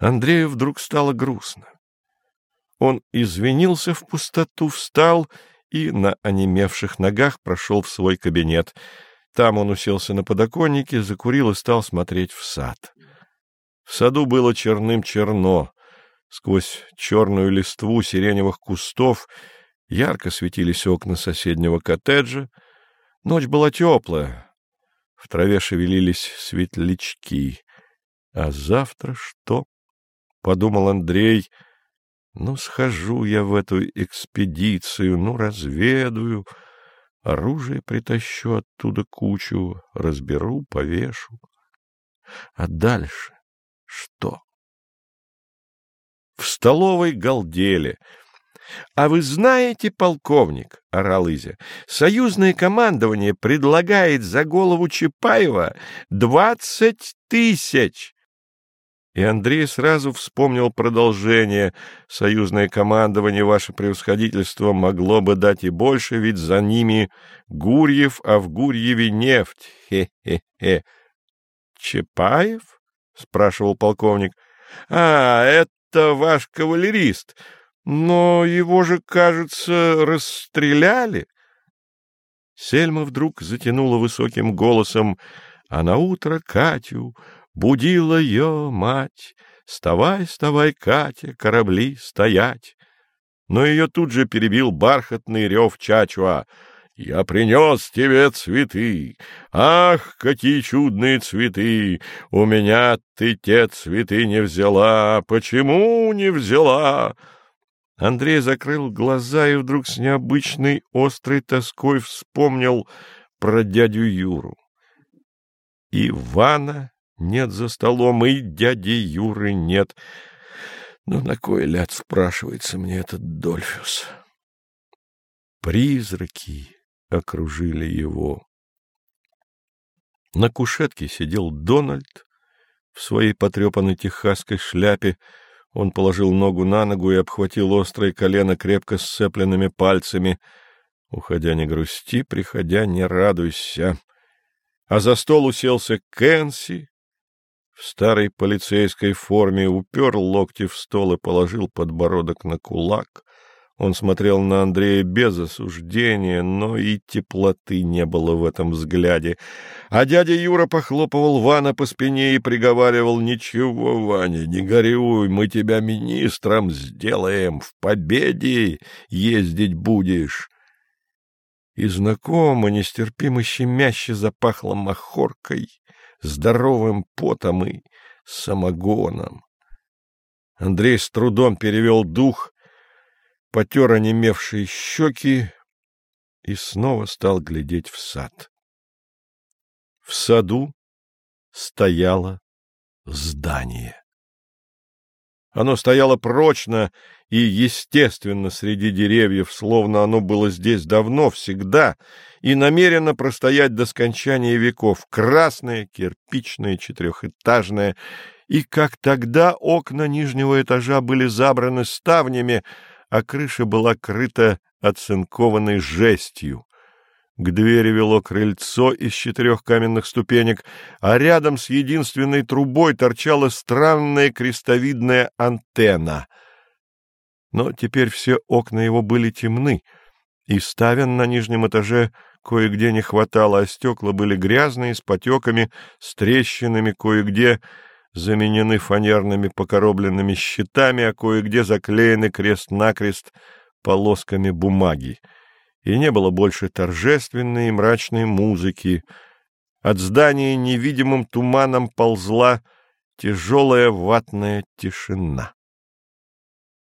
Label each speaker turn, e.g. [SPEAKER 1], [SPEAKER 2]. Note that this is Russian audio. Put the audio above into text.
[SPEAKER 1] Андрею вдруг стало грустно. Он извинился в пустоту, встал и на онемевших ногах прошел в свой кабинет. Там он уселся на подоконнике, закурил и стал смотреть в сад. В саду было черным-черно. Сквозь черную листву сиреневых кустов ярко светились окна соседнего коттеджа. Ночь была теплая. В траве шевелились светлячки. А завтра что? — подумал Андрей. Ну, схожу я в эту экспедицию, ну, разведаю, оружие притащу оттуда кучу, разберу, повешу. А дальше что? В столовой галдели. — А вы знаете, полковник, — орал Изя, — союзное командование предлагает за голову Чапаева двадцать тысяч. И Андрей сразу вспомнил продолжение. Союзное командование, ваше превосходительство, могло бы дать и больше, ведь за ними Гурьев, а в Гурьеве нефть. Хе-хе-хе. Чапаев? — спрашивал полковник. — А, это ваш кавалерист. Но его же, кажется, расстреляли. Сельма вдруг затянула высоким голосом, а на утро Катю Будила ее мать, «Вставай, вставай, Катя, корабли стоять!» Но ее тут же перебил бархатный рев Чачуа. «Я принес тебе цветы! Ах, какие чудные цветы! У меня ты те цветы не взяла! Почему не взяла?» Андрей закрыл глаза и вдруг с необычной острой тоской вспомнил про дядю Юру. Ивана нет за столом, и дяди Юры нет. Но на кой ляд спрашивается мне этот Дольфус? Призраки окружили его. На кушетке сидел Дональд в своей потрепанной техасской шляпе. Он положил ногу на ногу и обхватил острое колено крепко сцепленными пальцами. Уходя, не грусти, приходя, не радуйся. А за стол уселся Кэнси, в старой полицейской форме упер локти в стол и положил подбородок на кулак. Он смотрел на Андрея без осуждения, но и теплоты не было в этом взгляде. А дядя Юра похлопывал Вана по спине и приговаривал, «Ничего, Ваня, не горюй, мы тебя министром сделаем, в победе ездить будешь». И знакомо, нестерпимо щемяще запахло махоркой здоровым потом и самогоном. Андрей с трудом перевел дух, потер онемевшие щеки и снова стал глядеть в сад. В саду стояло здание. Оно стояло прочно и естественно среди деревьев, словно оно было здесь давно, всегда, и намерено простоять до скончания веков, красное, кирпичное, четырехэтажное, и как тогда окна нижнего этажа были забраны ставнями, а крыша была крыта оцинкованной жестью. К двери вело крыльцо из четырех каменных ступенек, а рядом с единственной трубой торчала странная крестовидная антенна. Но теперь все окна его были темны, и ставен на нижнем этаже кое-где не хватало, а стекла были грязные, с потеками, с трещинами, кое-где заменены фанерными покоробленными щитами, а кое-где заклеены крест-накрест полосками бумаги. И не было больше торжественной и мрачной музыки. От здания невидимым туманом ползла тяжелая ватная тишина.